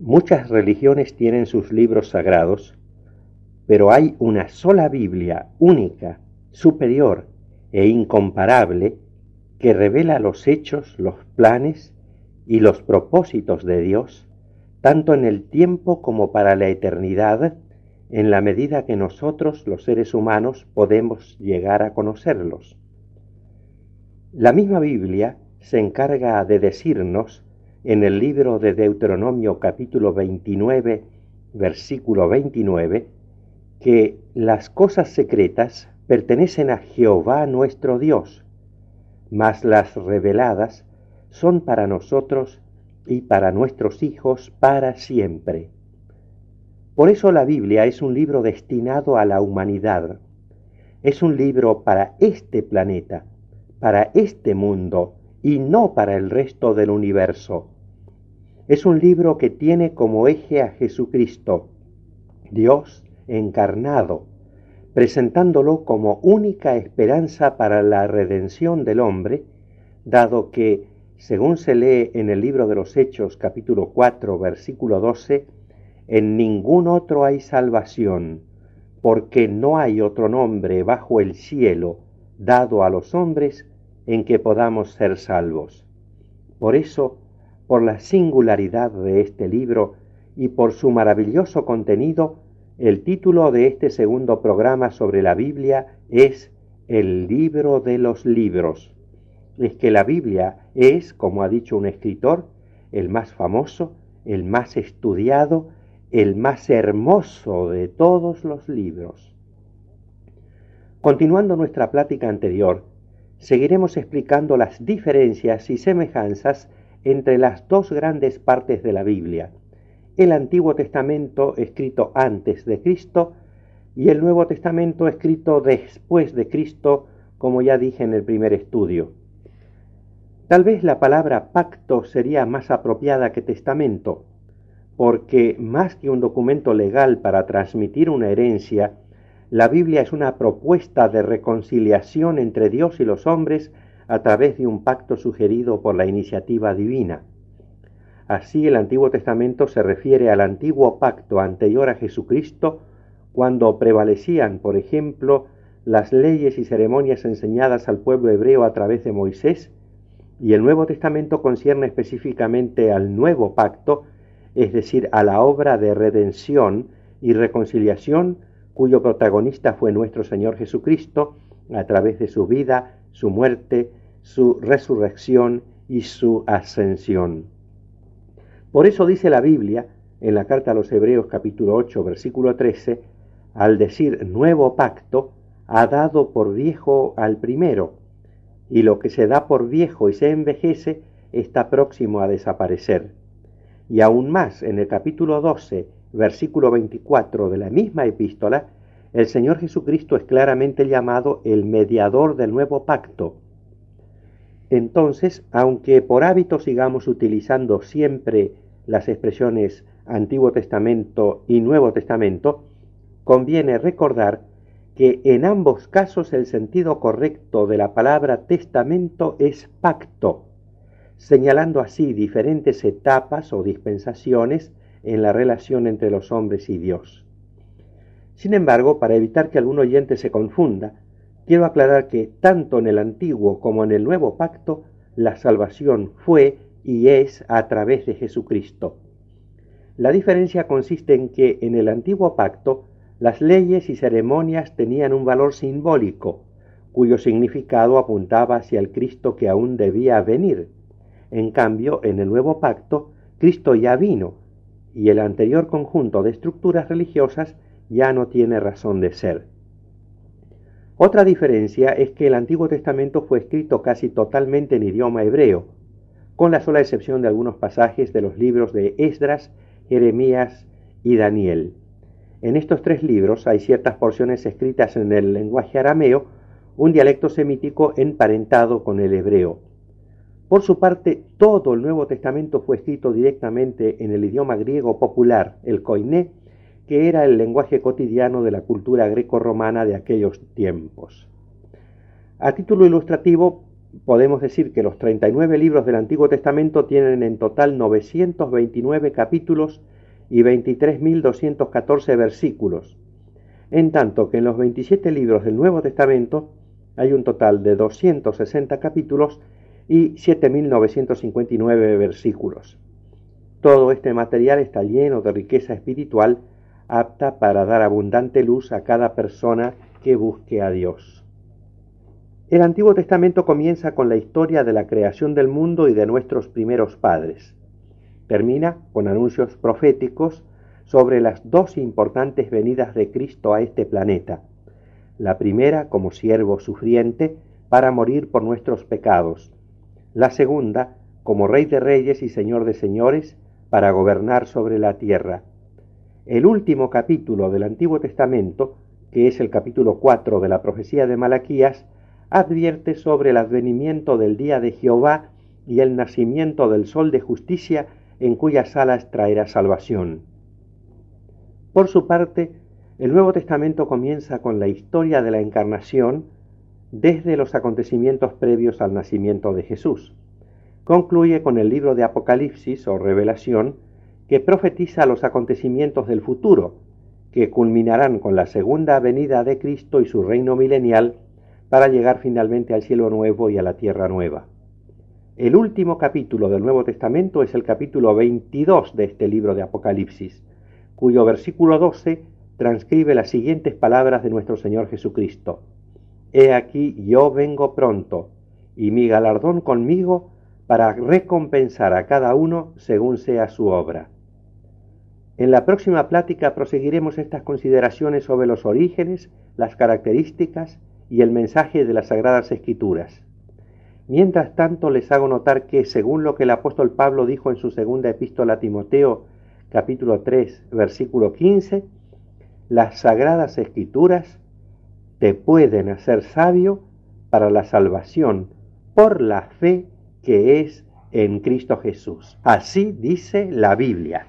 Muchas religiones tienen sus libros sagrados, pero hay una sola Biblia única, superior e incomparable que revela los hechos, los planes y los propósitos de Dios, tanto en el tiempo como para la eternidad, en la medida que nosotros, los seres humanos, podemos llegar a conocerlos. La misma Biblia se encarga de decirnos en el libro de Deuteronomio capítulo 29, versículo 29, que las cosas secretas pertenecen a Jehová nuestro Dios, mas las reveladas son para nosotros y para nuestros hijos para siempre. Por eso la Biblia es un libro destinado a la humanidad. Es un libro para este planeta, para este mundo, y no para el resto del universo. Es un libro que tiene como eje a Jesucristo, Dios encarnado, presentándolo como única esperanza para la redención del hombre, dado que, según se lee en el libro de los Hechos capítulo 4 versículo 12, en ningún otro hay salvación, porque no hay otro nombre bajo el cielo dado a los hombres en que podamos ser salvos. Por eso, por la singularidad de este libro y por su maravilloso contenido, el título de este segundo programa sobre la Biblia es El libro de los libros. Es que la Biblia es, como ha dicho un escritor, el más famoso, el más estudiado, el más hermoso de todos los libros. Continuando nuestra plática anterior, seguiremos explicando las diferencias y semejanzas entre las dos grandes partes de la Biblia, el Antiguo Testamento escrito antes de Cristo y el Nuevo Testamento escrito después de Cristo, como ya dije en el primer estudio. Tal vez la palabra pacto sería más apropiada que testamento, porque más que un documento legal para transmitir una herencia, la Biblia es una propuesta de reconciliación entre Dios y los hombres a través de un pacto sugerido por la iniciativa divina. Así el Antiguo Testamento se refiere al antiguo pacto anterior a Jesucristo, cuando prevalecían, por ejemplo, las leyes y ceremonias enseñadas al pueblo hebreo a través de Moisés, y el Nuevo Testamento concierne específicamente al nuevo pacto, es decir, a la obra de redención y reconciliación cuyo protagonista fue nuestro Señor Jesucristo a través de su vida, su muerte, su resurrección y su ascensión. Por eso dice la Biblia en la carta a los Hebreos capítulo 8 versículo 13, al decir nuevo pacto, ha dado por viejo al primero, y lo que se da por viejo y se envejece está próximo a desaparecer. Y aún más, en el capítulo 12 versículo 24 de la misma epístola, el Señor Jesucristo es claramente llamado el mediador del nuevo pacto. Entonces, aunque por hábito sigamos utilizando siempre las expresiones Antiguo Testamento y Nuevo Testamento, conviene recordar que en ambos casos el sentido correcto de la palabra testamento es pacto, señalando así diferentes etapas o dispensaciones en la relación entre los hombres y Dios. Sin embargo, para evitar que algún oyente se confunda, quiero aclarar que tanto en el antiguo como en el nuevo pacto, la salvación fue y es a través de Jesucristo. La diferencia consiste en que en el antiguo pacto las leyes y ceremonias tenían un valor simbólico, cuyo significado apuntaba hacia el Cristo que aún debía venir. En cambio, en el nuevo pacto, Cristo ya vino y el anterior conjunto de estructuras religiosas ya no tiene razón de ser. Otra diferencia es que el Antiguo Testamento fue escrito casi totalmente en idioma hebreo, con la sola excepción de algunos pasajes de los libros de Esdras, Jeremías y Daniel. En estos tres libros hay ciertas porciones escritas en el lenguaje arameo, un dialecto semítico emparentado con el hebreo. Por su parte, todo el Nuevo Testamento fue escrito directamente en el idioma griego popular, el koiné, que era el lenguaje cotidiano de la cultura greco-romana de aquellos tiempos. A título ilustrativo, podemos decir que los 39 libros del Antiguo Testamento tienen en total 929 capítulos y 23.214 versículos, en tanto que en los 27 libros del Nuevo Testamento hay un total de 260 capítulos y 7.959 versículos. Todo este material está lleno de riqueza espiritual apta para dar abundante luz a cada persona que busque a Dios. El Antiguo Testamento comienza con la historia de la creación del mundo y de nuestros primeros padres. Termina con anuncios proféticos sobre las dos importantes venidas de Cristo a este planeta. La primera como siervo sufriente para morir por nuestros pecados. La segunda como Rey de Reyes y Señor de Señores para gobernar sobre la tierra. El último capítulo del Antiguo Testamento, que es el capítulo 4 de la profecía de Malaquías, advierte sobre el advenimiento del día de Jehová y el nacimiento del sol de justicia en cuyas alas traerá salvación. Por su parte, el Nuevo Testamento comienza con la historia de la encarnación desde los acontecimientos previos al nacimiento de Jesús. Concluye con el libro de Apocalipsis o Revelación, que profetiza los acontecimientos del futuro, que culminarán con la segunda venida de Cristo y su reino milenial para llegar finalmente al cielo nuevo y a la tierra nueva. El último capítulo del Nuevo Testamento es el capítulo 22 de este libro de Apocalipsis, cuyo versículo 12 transcribe las siguientes palabras de nuestro Señor Jesucristo. He aquí yo vengo pronto, y mi galardón conmigo para recompensar a cada uno según sea su obra. En la próxima plática proseguiremos estas consideraciones sobre los orígenes, las características y el mensaje de las Sagradas Escrituras. Mientras tanto les hago notar que, según lo que el apóstol Pablo dijo en su segunda epístola a Timoteo, capítulo 3, versículo 15, las Sagradas Escrituras te pueden hacer sabio para la salvación por la fe que es en Cristo Jesús. Así dice la Biblia.